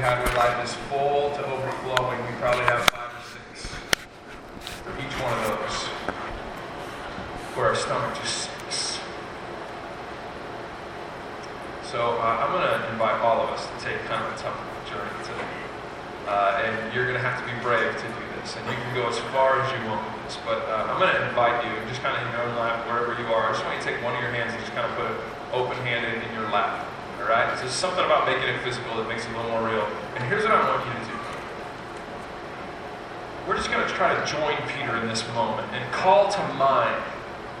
we have where life is full to overflowing. We probably have five or six. for Each one of those. Where our stomach just sinks. So uh, I'm going to invite all of us to take kind of a tough journey today. Uh, and you're going to have to be brave to do this. And you can go as far as you want with this. But uh, I'm going to invite you, just kind of in your own lap, wherever you are, I just want you to take one of your hands and just kind of put it open-handed in your lap. Right? So there's something about making it physical that makes it a little more real. And here's what I want you to do. We're just going to try to join Peter in this moment and call to mind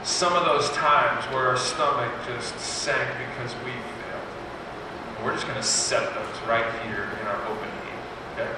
some of those times where our stomach just sank because we failed. And we're just going to set those right here in our open hand. Okay?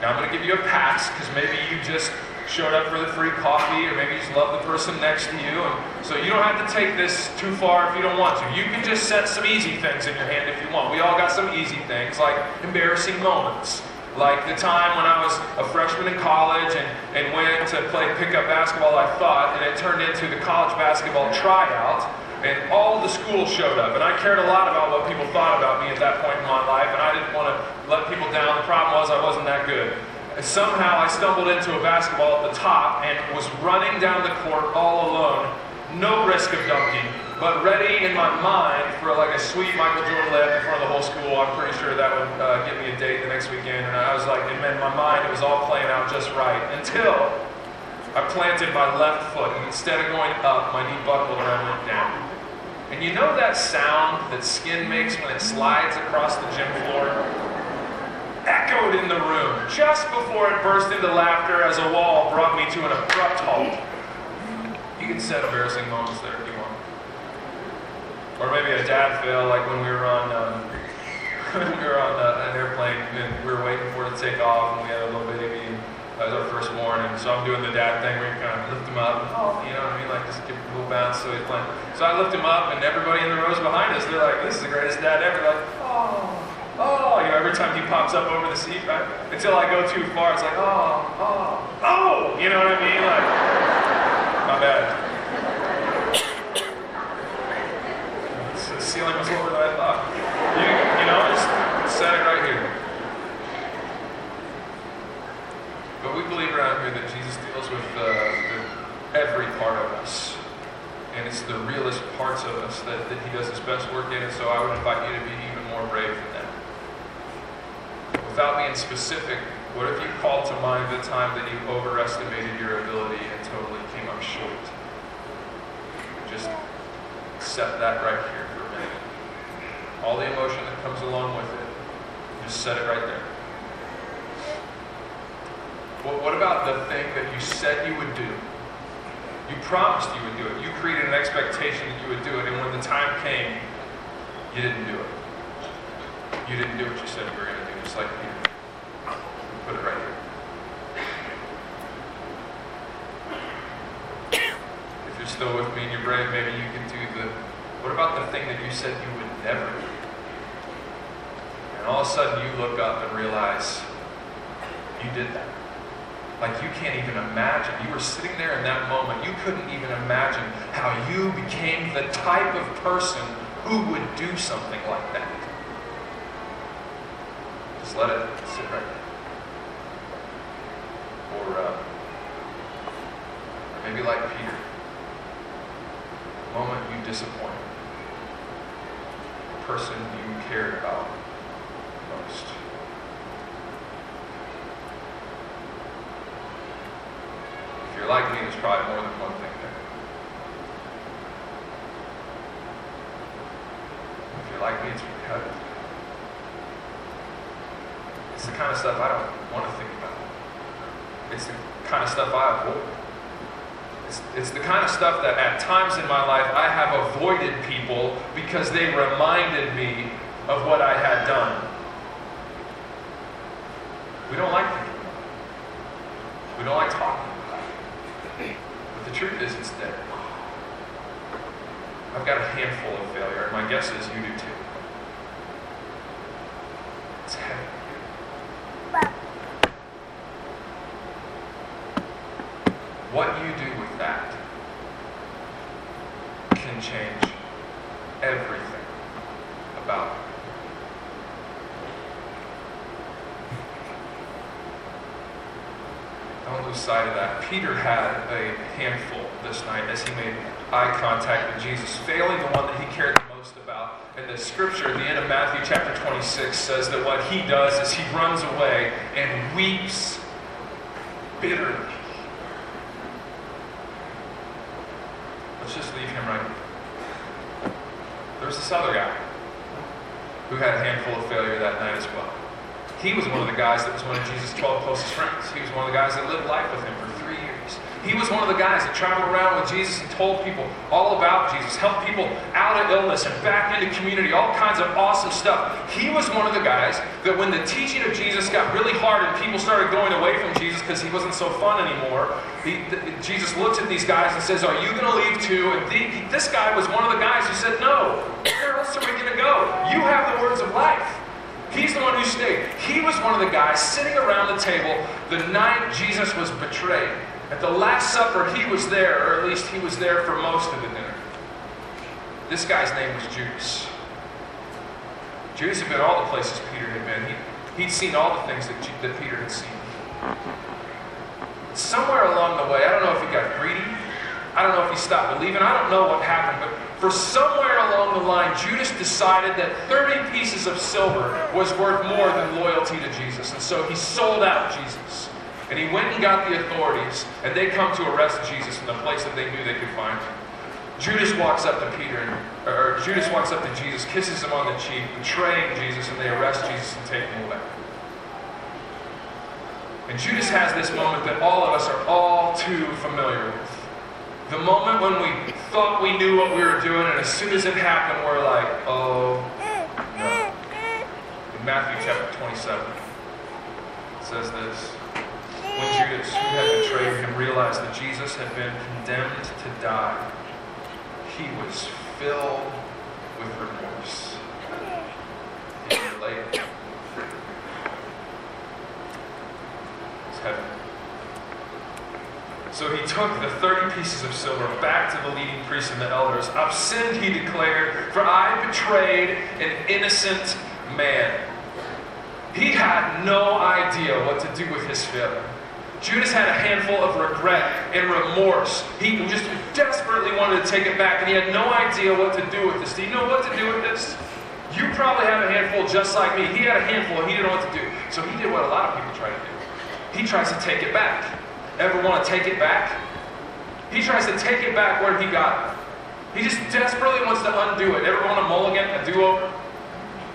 Now I'm going to give you a pass because maybe you just showed up for the free coffee, or maybe you just love the person next to you. And so you don't have to take this too far if you don't want to. You can just set some easy things in your hand if you want. We all got some easy things, like embarrassing moments. Like the time when I was a freshman in college and, and went to play pickup basketball, I thought, and it turned into the college basketball tryout. And all the schools showed up, and I cared a lot about what people thought about me at that point in my life, and I didn't want to let people down. The problem was I wasn't that good. And somehow I stumbled into a basketball at the top and was running down the court all alone, no risk of dunking, but ready in my mind for like a sweet Michael Jordan layup in front of the whole school. I'm pretty sure that would uh, get me a date the next weekend. And I was like, in my mind, it was all playing out just right until I planted my left foot, and instead of going up, my knee buckled and I went down. And you know that sound that skin makes when it slides across the gym floor? Echoed in the room just before it burst into laughter as a wall brought me to an abrupt halt. You can set embarrassing moments there if you want. Or maybe a dad fail, like when we were on um, we were on uh, an airplane and we were waiting for it to take off, and we had a little baby. And that was our first born, and so I'm doing the dad thing where you kind of lift him up, and, oh, you know what I mean, like just give him a little bounce so he's playing. So I lift him up, and everybody in the rows behind us, they're like, "This is the greatest dad ever!" Like, oh oh, you know, every time he pops up over the seat, right? Until I go too far, it's like, oh, oh, oh, you know what I mean? Like, my bad. The ceiling was lower than I thought. You, you know, just set it right here. But we believe around here that Jesus deals with, uh, every part of us. And it's the realest parts of us that, that he does his best work in. And so I would invite you to be even more brave than that without being specific, what if you called to mind the time that you overestimated your ability and totally came up short? Just set that right here for a minute. All the emotion that comes along with it, just set it right there. Well, what about the thing that you said you would do? You promised you would do it. You created an expectation that you would do it, and when the time came, you didn't do it. You didn't do what you said you were just like Peter. Put it right here. If you're still with me and you're brave, maybe you can do the. What about the thing that you said you would never do? And all of a sudden you look up and realize you did that. Like you can't even imagine. You were sitting there in that moment. You couldn't even imagine how you became the type of person who would do something like that. Just let it sit right there or uh, maybe like Peter, the moment you disappointed the person you cared about most. If you're like me, there's probably more than one thing there. If you're like me, it's repetitive. It's the kind of stuff I don't want to think about. it's the kind of stuff I avoid. It's, it's the kind of stuff that at times in my life I have avoided people because they reminded me of what I had done. We don't like thinking. We don't like talking about it. But the truth is, it's there. I've got a handful of failure, and my guess is you do too. It's heavy. what you do with that can change everything about lose sight of that. Peter had a handful this night as he made eye contact with Jesus, failing the one that he cared the most about. And the scripture at the end of Matthew chapter 26 says that what he does is he runs away and weeps bitterly. Let's just leave him right here. There's this other guy who had a handful of failure that night as well. He was one of the guys that was one of Jesus' 12 closest friends. He was one of the guys that lived life with him for three years. He was one of the guys that traveled around with Jesus and told people all about Jesus, helped people out of illness and back into community, all kinds of awesome stuff. He was one of the guys that when the teaching of Jesus got really hard and people started going away from Jesus because he wasn't so fun anymore, he, Jesus looks at these guys and says, Are you going to leave too? And this guy was one of the guys who said, No. Where else are we going to go? You have the words of life. He's the one who stayed. He was one of the guys sitting around the table the night Jesus was betrayed. At the Last Supper, he was there, or at least he was there for most of the dinner. This guy's name was Judas. Judas had been all the places Peter had been. He, he'd seen all the things that, that Peter had seen. Somewhere along the way, I don't know if he got greedy. I don't know if he stopped believing. I don't know what happened, but for somewhere along the line, Judas decided that 30 pieces of silver was worth more than loyalty to Jesus. And so he sold out Jesus. And he went and got the authorities, and they come to arrest Jesus in the place that they knew they could find him. Judas walks up to Peter, or Judas walks up to Jesus, kisses him on the cheek, betraying Jesus, and they arrest Jesus and take him away. And Judas has this moment that all of us are all too familiar with. The moment when we thought we knew what we were doing, and as soon as it happened, we're like, oh, no. In Matthew chapter 27, it says this. When Judas, who had betrayed him, realized that Jesus had been condemned to die, he was filled with remorse. He. It's. So he took the 30 pieces of silver back to the leading priests and the elders. I've sinned, he declared, for I betrayed an innocent man. He had no idea what to do with his failure. Judas had a handful of regret and remorse. He just desperately wanted to take it back, and he had no idea what to do with this. Do you know what to do with this? You probably have a handful just like me. He had a handful, and he didn't know what to do. So he did what a lot of people try to do. He tries to take it back. Ever want to take it back? He tries to take it back where he got it. He just desperately wants to undo it. Ever want a mulligan, a do-over?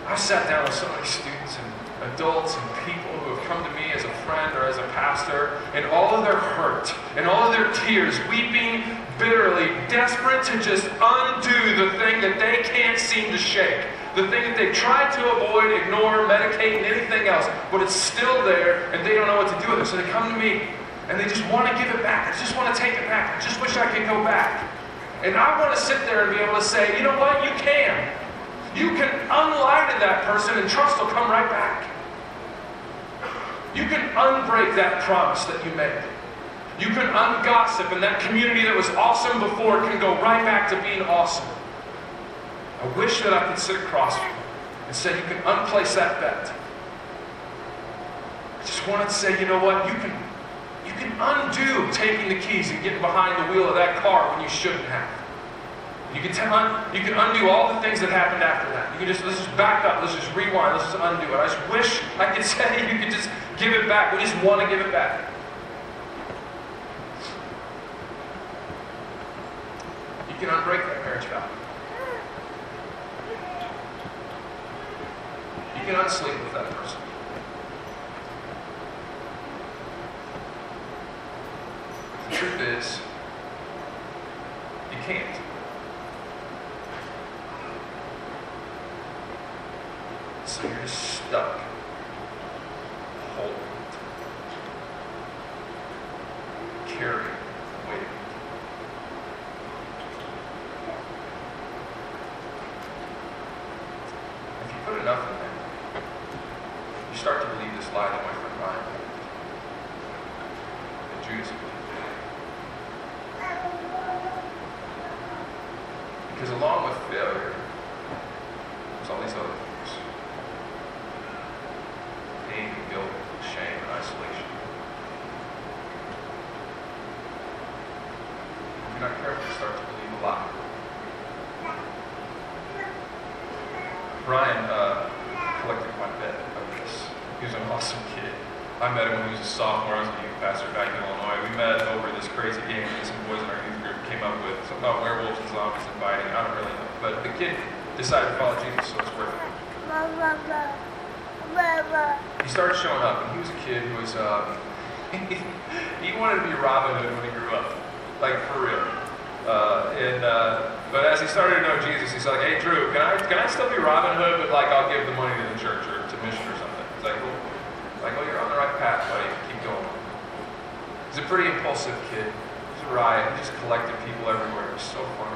I've sat down with so many students and adults and people who have come to me as a friend or as a pastor, and all of their hurt and all of their tears, weeping bitterly, desperate to just undo the thing that they can't seem to shake. The thing that they've tried to avoid, ignore, medicate, and anything else, but it's still there, and they don't know what to do with it. So they come to me, and they just want to give it back. I just want to take it back. I just wish I could go back. And I want to sit there and be able to say, you know what? You can. You can unlie to that person, and trust will come right back. You can unbreak that promise that you made. You can ungossip, and that community that was awesome before can go right back to being awesome. I wish that I could sit across from you and say, you can unplace that bet. I just wanted to say, you know what? You can, you can undo taking the keys and getting behind the wheel of that car when you shouldn't have. You can, you can undo all the things that happened after that. You can just let's just back up, let's just rewind, let's just undo it. I just wish I could say you could just give it back. We just want to give it back. You can unbreak that marriage vow. You can unsleep with that person. The truth is, you can't. So you're just stuck holding it, carrying, waiting. If you put enough in there, you start to believe this lie that my friend Ryan believed, that Judas believed. Because along with failure, there's all these other things pain and guilt, shame and isolation. He was an awesome kid. I met him when he was a sophomore. I was a youth pastor back in Illinois. We met over this crazy game that some boys in our youth group came up with. Something about werewolves and zombies and fighting. I don't really know. But the kid decided to follow Jesus, so it's it. He started showing up, and he was a kid who was, uh, he wanted to be Robin Hood when he grew up. Like, for real. Uh, and, uh, but as he started to know Jesus, he's like, hey, Drew, can I, can I still be Robin Hood, but like I'll give the money to the church or to mission or something? He's like, well, like, oh, you're on the right path, buddy. Keep going. He's a pretty impulsive kid. He's a riot. He just collected people everywhere. It was so fun.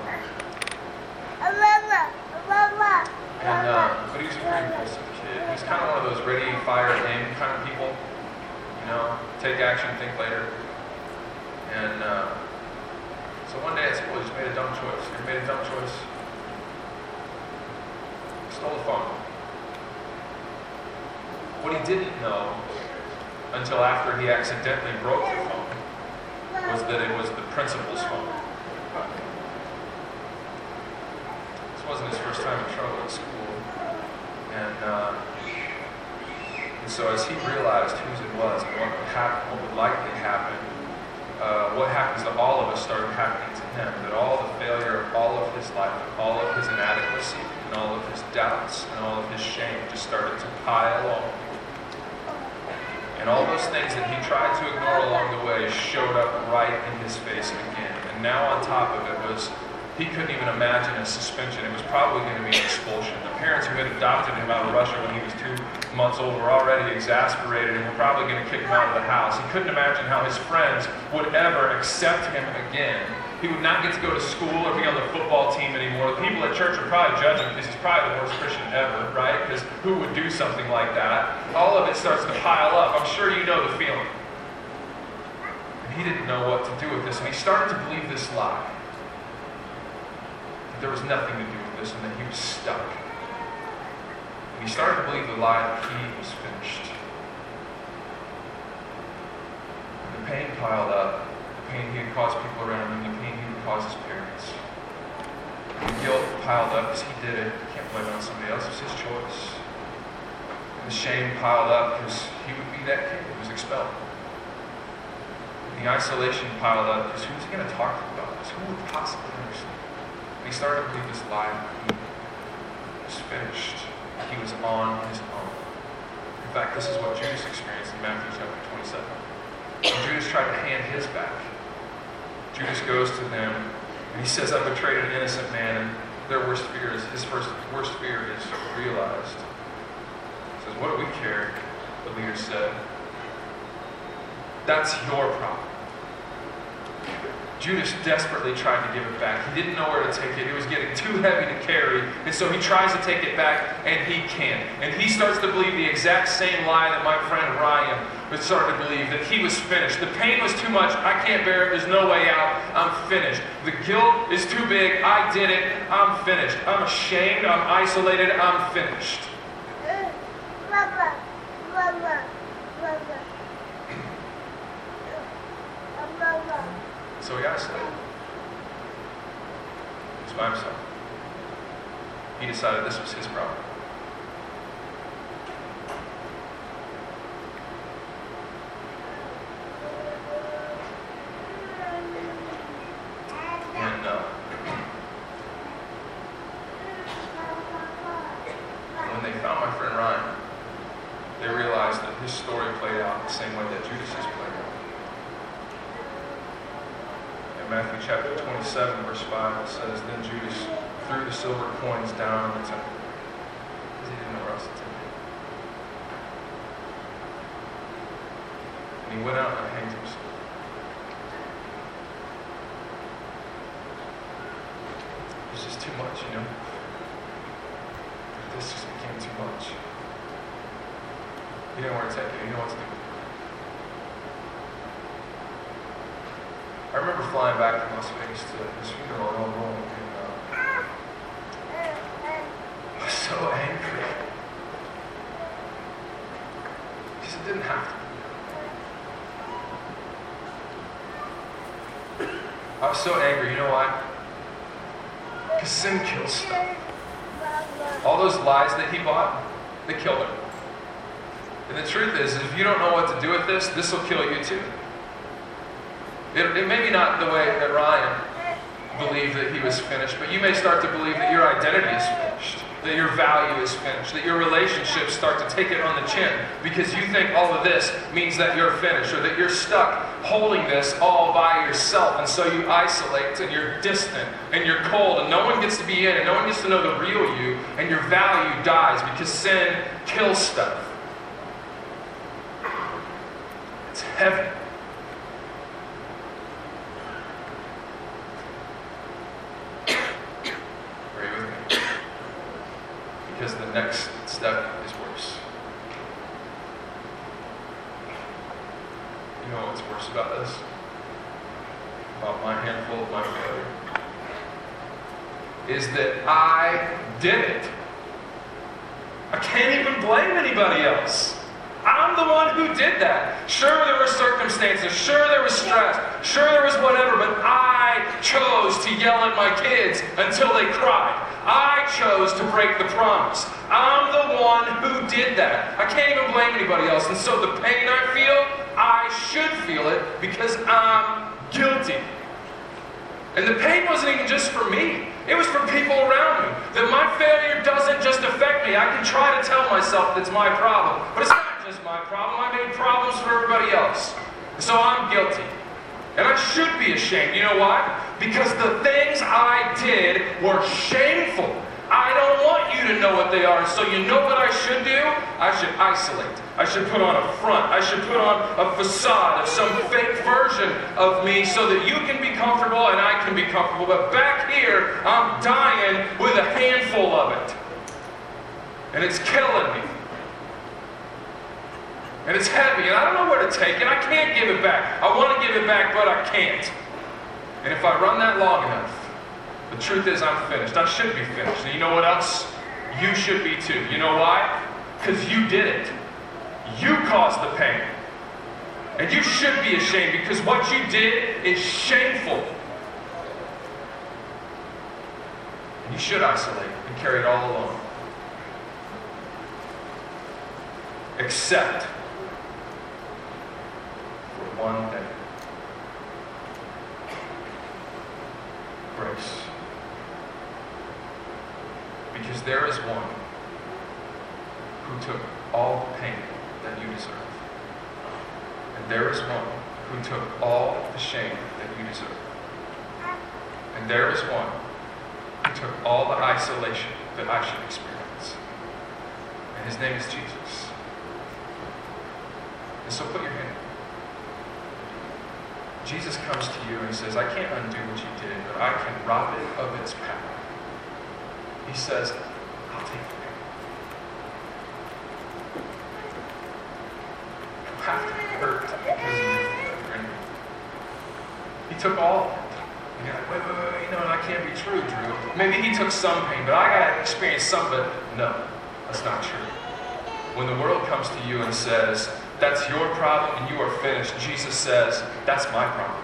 And, but he was a pretty impulsive kid. He was kind of one of those ready, fire, aim kind of people. You know, take action, think later. And uh, so one day at school, he just made a dumb choice. He made a dumb choice. He stole a phone. What he didn't know until after he accidentally broke the phone was that it was the principal's phone. This wasn't his first time in trouble at school. And, uh, and so as he realized whose it was and what would happen, what would likely happen, uh, what happens to all of us started happening to him. That all the failure of all of his life, all of his inadequacy, and all of his doubts, and all of his shame just started to pile on and all those things that he tried to ignore along the way showed up right in his face again. And now on top of it was he couldn't even imagine a suspension. It was probably going to be an expulsion. The parents who had adopted him out of Russia when he was two months old were already exasperated and were probably going to kick him out of the house. He couldn't imagine how his friends would ever accept him again. He would not get to go to school or be on the football team anymore. The people at church would probably judge him because he's probably the worst Christian ever, right? Because who would do something like that? All of it starts to pile up. I'm sure you know the feeling. And he didn't know what to do with this, and he started to believe this lie. There was nothing to do with this, and that he was stuck. And he started to believe the lie that he was finished. The pain piled up the pain he had caused people around him, the pain he would cause his parents. The guilt piled up because he did it. He can't blame it on somebody else. It was his choice. And the shame piled up because he would be that kid who was expelled. The isolation piled up because who was he going to talk to about this? Who would possibly understand? He started to believe his life. He was finished. He was on his own. In fact, this is what Judas experienced in Matthew chapter 27. And Judas tried to hand his back. Judas goes to them and he says, I betrayed an innocent man. And their worst fear is, his first worst fear is realized. He says, What do we care? The leader said. That's your problem. Judas desperately tried to give it back. He didn't know where to take it. It was getting too heavy to carry. And so he tries to take it back, and he can't. And he starts to believe the exact same lie that my friend Ryan was starting to believe that he was finished. The pain was too much. I can't bear it. There's no way out. I'm finished. The guilt is too big. I did it. I'm finished. I'm ashamed. I'm isolated. I'm finished. So he isolated. He was by himself. He decided this was his problem. And uh, when they found my friend Ryan, they realized that his story played out the same way that Judas's played out. In Matthew chapter 27, verse 5, it says, Then Judas threw the silver coins down in the temple because he didn't know where else to take it. And he went out. It's just too much, you know? This just became too much. You know where to take it. you didn't know what to do. I remember flying back from Las Vegas to his funeral in Old Rome, and uh, I was so angry. Because it didn't have to be. I was so angry. You know why? Because sin kills stuff. All those lies that he bought, they killed him. And the truth is, if you don't know what to do with this, this will kill you too. It, it may be not the way that Ryan believed that he was finished, but you may start to believe that your identity is finished, that your value is finished, that your relationships start to take it on the chin because you think all of this means that you're finished or that you're stuck holding this all by yourself. And so you isolate and you're distant and you're cold and no one gets to be in and no one gets to know the real you and your value dies because sin kills stuff. It's heavy. Pray with me. Because the next step is worse. You know what's worse about this? About my handful of my failure? Is that I did it. I can't even blame anybody else. I'm the one who did that. Sure, there were circumstances. Sure, there was stress. Sure, there was whatever, but I chose to yell at my kids until they cried. I chose to break the promise. I'm the one who did that. I can't even blame anybody else. And so the pain I feel, should feel it because I'm guilty. And the pain wasn't even just for me. It was for people around me. That my failure doesn't just affect me. I can try to tell myself that's my problem. But it's not just my problem. I made problems for everybody else. So I'm guilty. And I should be ashamed. You know why? Because the things I did were shameful. I don't want you to know what they are. So you know what I should do? I should isolate. I should put on a front. I should put on a facade of some fake version of me so that you can be comfortable and I can be comfortable. But back here, I'm dying with a handful of it. And it's killing me. And it's heavy, and I don't know where to take it. I can't give it back. I want to give it back, but I can't. And if I run that long enough, the truth is I'm finished. I should be finished. And you know what else? You should be too. You know why? Because you did it. You caused the pain. And you should be ashamed because what you did is shameful. And you should isolate and carry it all alone. Except for one day. Grace. Because there is one who took all the pain that you deserve. And there is one who took all the shame that you deserve. And there is one who took all the isolation that I should experience. And his name is Jesus. And so put your hand. Jesus comes to you and says, I can't undo what you did, but I can rob it of its power. He says, I'll take the pain. You have to hurt because your failure. He took all of it. And you're like, wait, wait, wait, wait, no, that can't be true, Drew. Maybe he took some pain, but I got to experience some of it. No, that's not true. When the world comes to you and says, that's your problem and you are finished, Jesus says, that's my problem.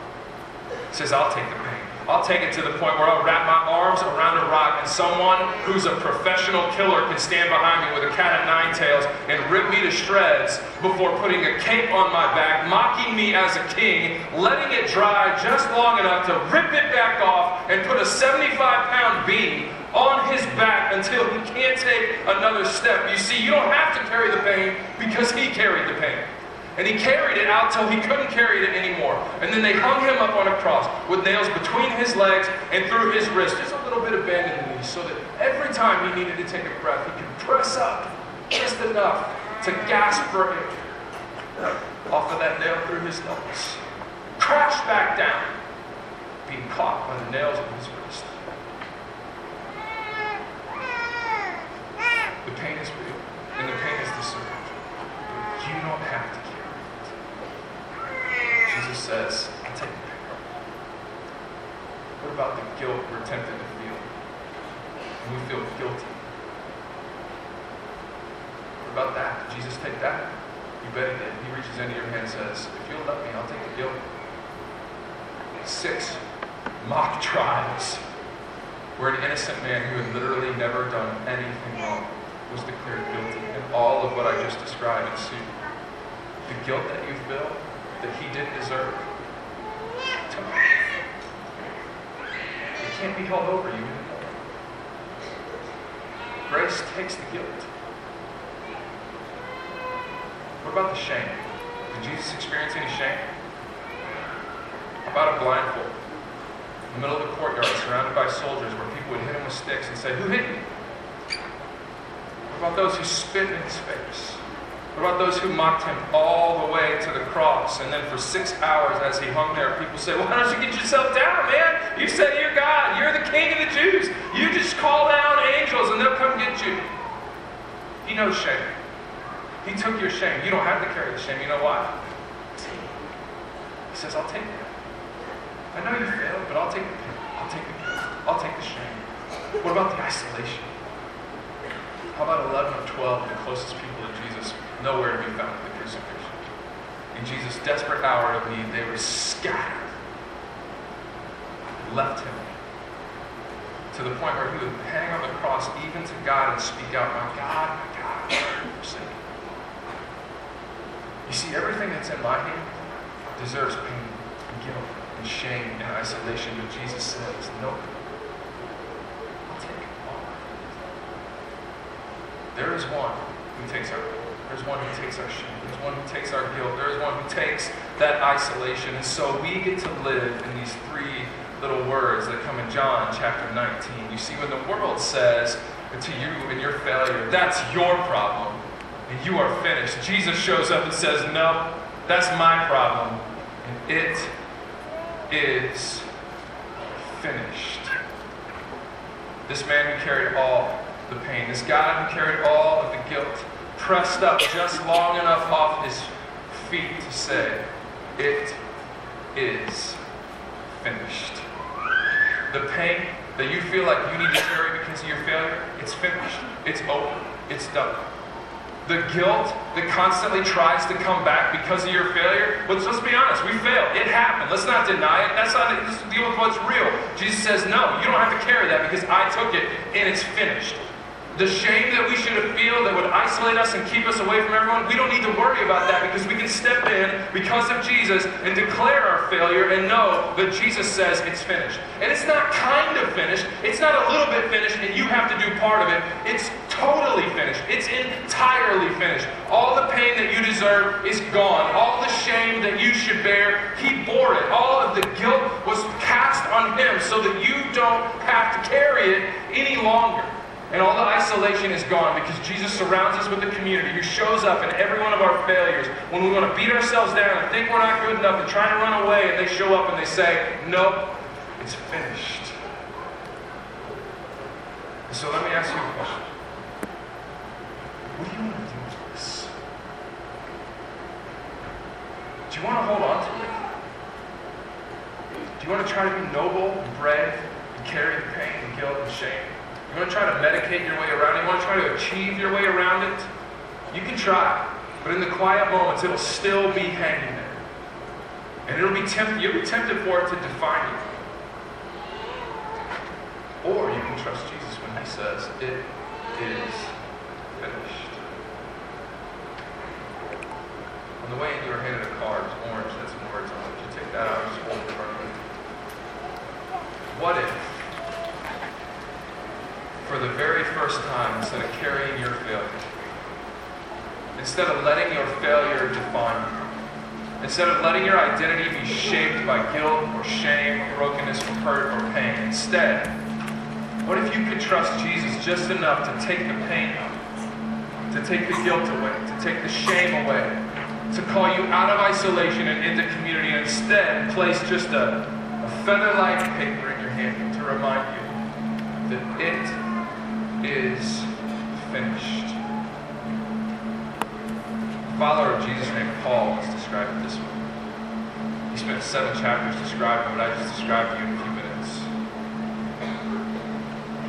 He says, I'll take the. I'll take it to the point where I'll wrap my arms around a rock and someone who's a professional killer can stand behind me with a cat of nine tails and rip me to shreds before putting a cape on my back, mocking me as a king, letting it dry just long enough to rip it back off and put a 75 pound beam on his back until he can't take another step. You see, you don't have to carry the pain because he carried the pain. And he carried it out till he couldn't carry it anymore. And then they hung him up on a cross with nails between his legs and through his wrist, just a little bit of bend in the knee, so that every time he needed to take a breath, he could press up just enough to gasp for air. Off of that nail through his nose. Crash back down, being caught by the nails of his wrist. The pain is real, and the pain is deserved. But you don't have to carry it. Jesus says, I'll take the pain. What about the guilt we're tempted to feel? We feel guilty. What about that? Did Jesus take that? You bet he did. He reaches into your hand and says, If you'll let me, I'll take the guilt. Six mock trials where an innocent man who had literally never done anything wrong was declared guilty in all of what I just described. And see, the guilt that you feel that he didn't deserve, it can't be held over you. Grace takes the guilt. What about the shame? Did Jesus experience any shame? About a blindfold? In the middle of the courtyard, surrounded by soldiers, where people would hit him with sticks and say, Who hit you? What about those who spit in his face? What about those who mocked him all the way to the cross? And then for six hours as he hung there, people said, Why don't you get yourself down, man? You said you're God. You're the king of the Jews. You just call down angels and they'll come get you. He knows shame. He took your shame. You don't have to carry the shame. You know why? He says, I'll take it. I know you failed, but I'll take the pain. I'll take the guilt. I'll take the shame. What about the isolation? How about 11 of 12, the closest people to Jesus, nowhere to be found at the crucifixion? In Jesus' desperate hour of need, they were scattered, left him to the point where he would hang on the cross even to God and speak out, My God, my God, why you forsaken? You see, everything that's in my hand deserves pain and guilt and shame and isolation, but Jesus says, No. I'll take it all. There is one who takes our there's one who takes our shame. There's one who takes our guilt. There is one who takes that isolation. And so we get to live in these three little words that come in John chapter 19. You see, when the world says to you in your failure, that's your problem, and you are finished, Jesus shows up and says, No, that's my problem, and it is finished. This man who carried all the pain, this God who carried all of the guilt, pressed up just long enough off his feet to say, It is finished. The pain that you feel like you need to carry because of your failure, it's finished. It's over. It's done. The guilt that constantly tries to come back because of your failure, but let's be honest, we failed. It happened. Let's not deny it. That's not let's deal with what's real. Jesus says, No, you don't have to carry that because I took it and it's finished. The shame that we should have feel that would isolate us and keep us away from everyone, we don't need to worry about that because we can step in because of Jesus and declare our failure and know that Jesus says it's finished. And it's not kind of finished, it's not a little bit finished and you have to do part of it. It's totally finished, it's entirely finished. All the pain that you deserve is gone. All the shame that you should bear, He bore it. All of the guilt was cast on Him so that you don't have to carry it any longer. And all the isolation is gone because Jesus surrounds us with a community who shows up in every one of our failures. When we want to beat ourselves down and think we're not good enough and try to run away, and they show up and they say, Nope, it's finished. So let me ask you a question. What do you want to do with this? Do you want to hold on to it? Do you want to try to be noble and brave and carry the pain and guilt and shame? You want to try to medicate your way around it? You want to try to achieve your way around it? You can try. But in the quiet moments, it'll still be hanging there. And it'll be tempted, you'll be tempted for it to define you. Or you can trust Jesus when he says, It is finished. On the way in, you were handed a card. Orange. That's some words on it. You take that out and just hold it in front of you. What if for the very first time instead of carrying your failure. Instead of letting your failure define you. Instead of letting your identity be shaped by guilt or shame or brokenness or hurt or pain. Instead, what if you could trust Jesus just enough to take the pain out, to take the guilt away, to take the shame away, to call you out of isolation and into community, and instead place just a, a feather-like paper in your hand to remind you that it is finished. The follower of Jesus named Paul is described this way. He spent seven chapters describing what I just described to you in a few minutes.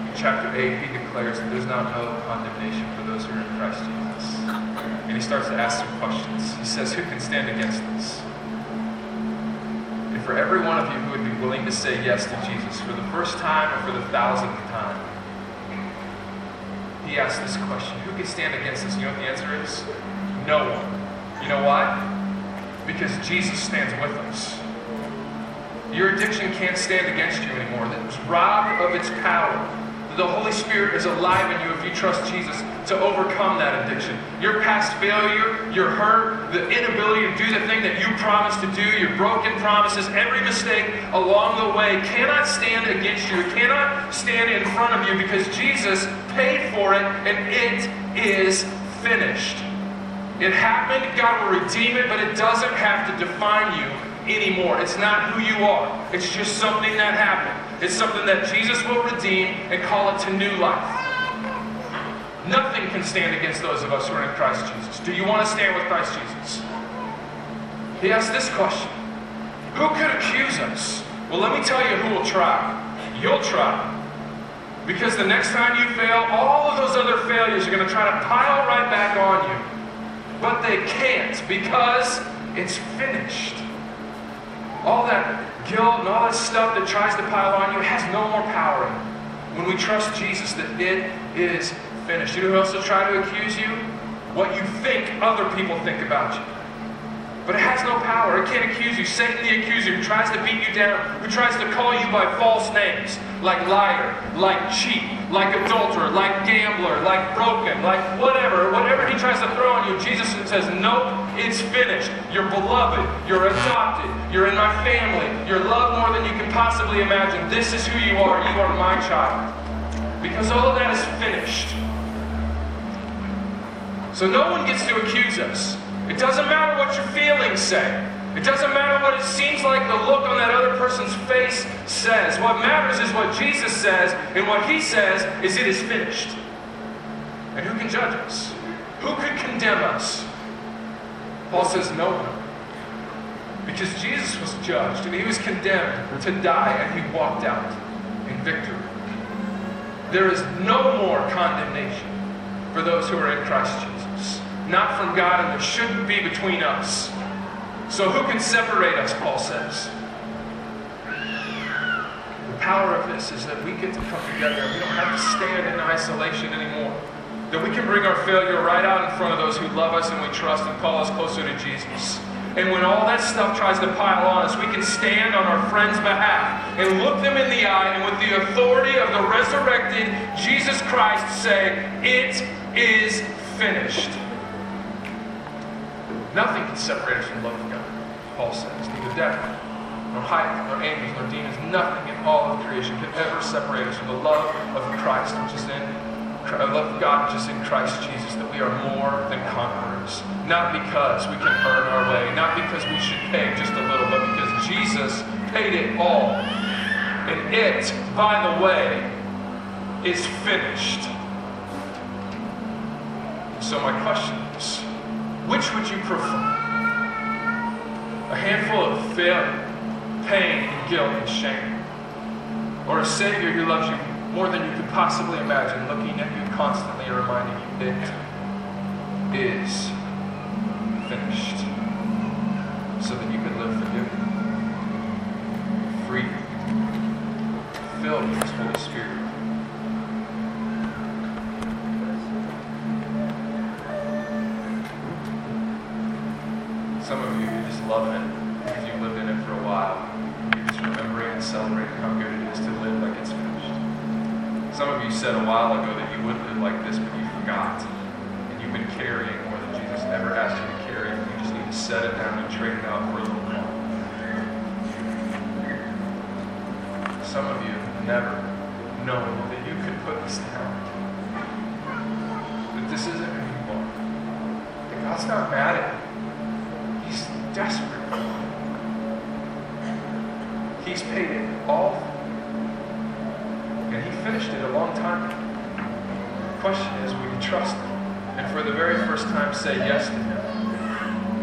In chapter 8, he declares that there's now no condemnation for those who are in Christ Jesus. And he starts to ask some questions. He says, Who can stand against this? And for every one of you who would be willing to say yes to Jesus for the first time or for the thousandth time, he he this question Who can stand against us? You know what the answer is? No one. You know why? Because Jesus stands with us. Your addiction can't stand against you anymore. It's robbed of its power. The Holy Spirit is alive in you if you trust Jesus to overcome that addiction. Your past failure, your hurt, the inability to do the thing that you promised to do, your broken promises, every mistake along the way cannot stand against you. It cannot stand in front of you because Jesus paid for it and it is finished. It happened, God will redeem it, but it doesn't have to define you anymore. It's not who you are. It's just something that happened. It's something that Jesus will redeem and call it to new life. Nothing can stand against those of us who are in Christ Jesus. Do you want to stand with Christ Jesus? He asked this question Who could accuse us? Well, let me tell you who will try. You'll try. Because the next time you fail, all of those other failures are going to try to pile right back on you. But they can't because it's finished. All that guilt and all that stuff that tries to pile on you has no more power when we trust Jesus that it is finished. You know who else will try to accuse you? What you think other people think about you. But it has no power. It can't accuse you. Satan, the accuser, who tries to beat you down, who tries to call you by false names, like liar, like cheat, like adulterer, like gambler, like broken, like whatever, whatever he tries to throw on you, Jesus says, Nope, it's finished. You're beloved. You're adopted. You're in my family. You're loved more than you can possibly imagine. This is who you are. You are my child. Because all of that is finished. So no one gets to accuse us. It doesn't matter what your feelings say. It doesn't matter what it seems like the look on that other person's face says. What matters is what Jesus says, and what he says is it is finished. And who can judge us? Who could condemn us? Paul says no one. Because Jesus was judged and he was condemned to die and he walked out in victory. There is no more condemnation for those who are in Christ Jesus. Not from God, and there shouldn't be between us. So who can separate us, Paul says? The power of this is that we get to come together and we don't have to stand in isolation anymore. That we can bring our failure right out in front of those who love us and we trust and call us closer to Jesus. And when all that stuff tries to pile on us, we can stand on our friend's behalf and look them in the eye and with the authority of the resurrected Jesus Christ say, It is finished. Nothing can separate us from the love of God, Paul says. Neither death, nor height, nor angels, nor demons, nothing in all of creation can ever separate us from the love of Christ, which is in the uh, love of God, which is in Christ Jesus, that we are more than conquerors. Not because we can earn our way, not because we should pay just a little, but because Jesus paid it all. And it, by the way, is finished. So my question is, which would you prefer? A handful of failure, pain, and guilt and shame? Or a Savior who loves you more than you could possibly imagine, looking at you constantly and reminding you it is finished. So that you can live forgiven, free, filled with His Holy Spirit. Loving it because you've lived in it for a while. You're just remembering and celebrating how good it is to live like it's finished. Some of you said a while ago that you would live like this, but you forgot. And you've been carrying more than Jesus ever asked you to carry. You just need to set it down and trade it out for a little more. Some of you have never known that you could put this down. That this isn't who you are. God's not mad at you. Desperate. He's paid it all. And he finished it a long time ago. The question is, will you trust him? And for the very first time, say yes to him.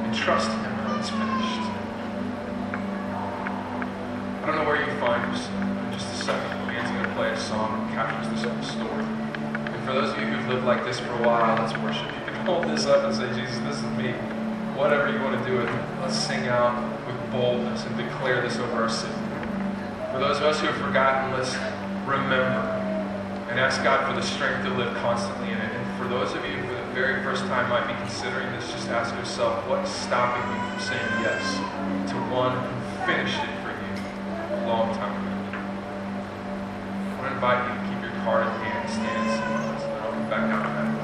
And trust him when it's finished. I don't know where you find yourself. In just a second, Man's going to play a song that captures this whole story. And for those of you who've lived like this for a while, let's worship. You can hold this up and say, Jesus, this is me whatever you want to do with it, let's sing out with boldness and declare this over our city. For those of us who have forgotten, let's remember and ask God for the strength to live constantly in it. And for those of you who for the very first time might be considering this, just ask yourself, what's stopping you from saying yes to one who finished it for you a long time ago? I want to invite you to keep your card in hand, stand and I'll come back out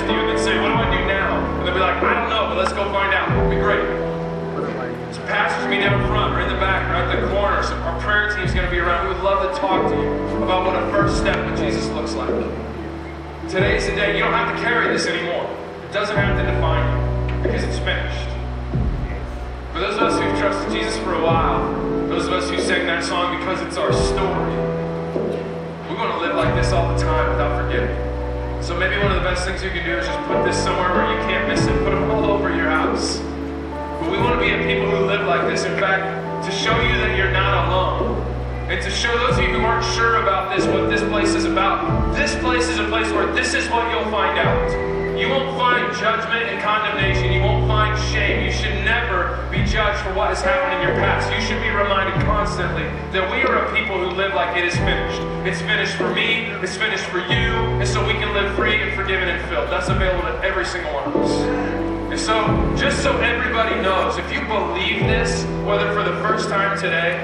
next to you, and then say, What do I do now? And they'll be like, I don't know, but let's go find out. It'll be great. Some pastors be down front or in the back or at the corner. Some, our prayer team's going to be around. We would love to talk to you about what a first step with Jesus looks like. Today's the day. You don't have to carry this anymore. It doesn't have to define you because it's finished. For those of us who've trusted Jesus for a while, those of us who sang that song because it's our story, we want to live like this all the time without forgetting. So maybe one of the best things you can do is just put this somewhere where you can't miss it. Put them all over your house. But we want to be a people who live like this. In fact, to show you that you're not alone and to show those of you who aren't sure about this, what this place is about, this place is a place where this is what you'll find out. You won't find judgment and condemnation. You won't find shame. You should never be judged for what has happened in your past. You should be reminded constantly that we are a people who live like it is finished. It's finished for me, it's finished for you, and so we can live free and forgiven and filled. That's available to every single one of us. And so, just so everybody knows, if you believe this, whether for the first time today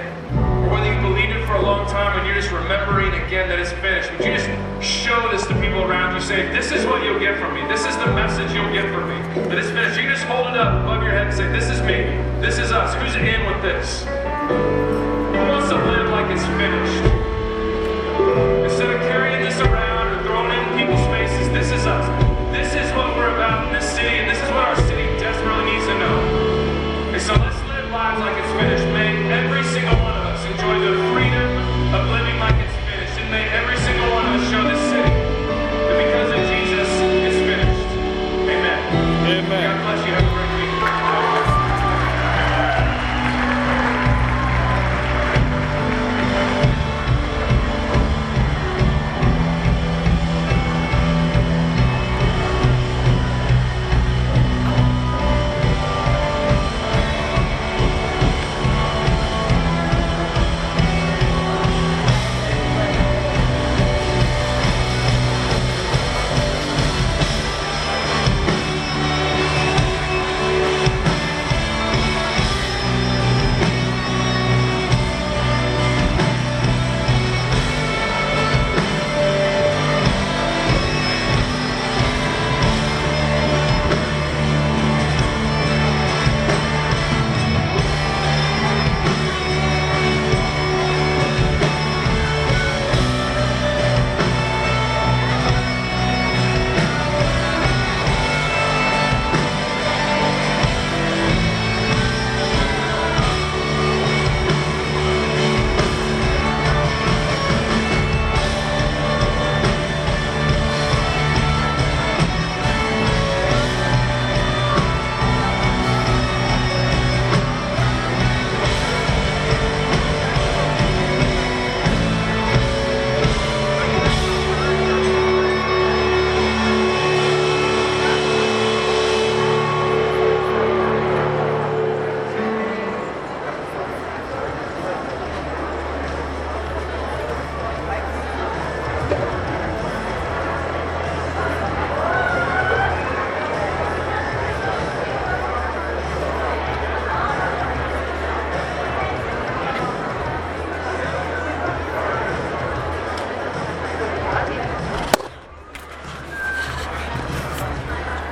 or whether you believed it a long time and you're just remembering again that it's finished, would you just show this to people around you? Say, this is what you'll get from me. This is the message you'll get from me. That it's finished. You just hold it up above your head and say, this is me. This is us. Who's in with this? Who wants to live like it's finished? Instead of carrying this around,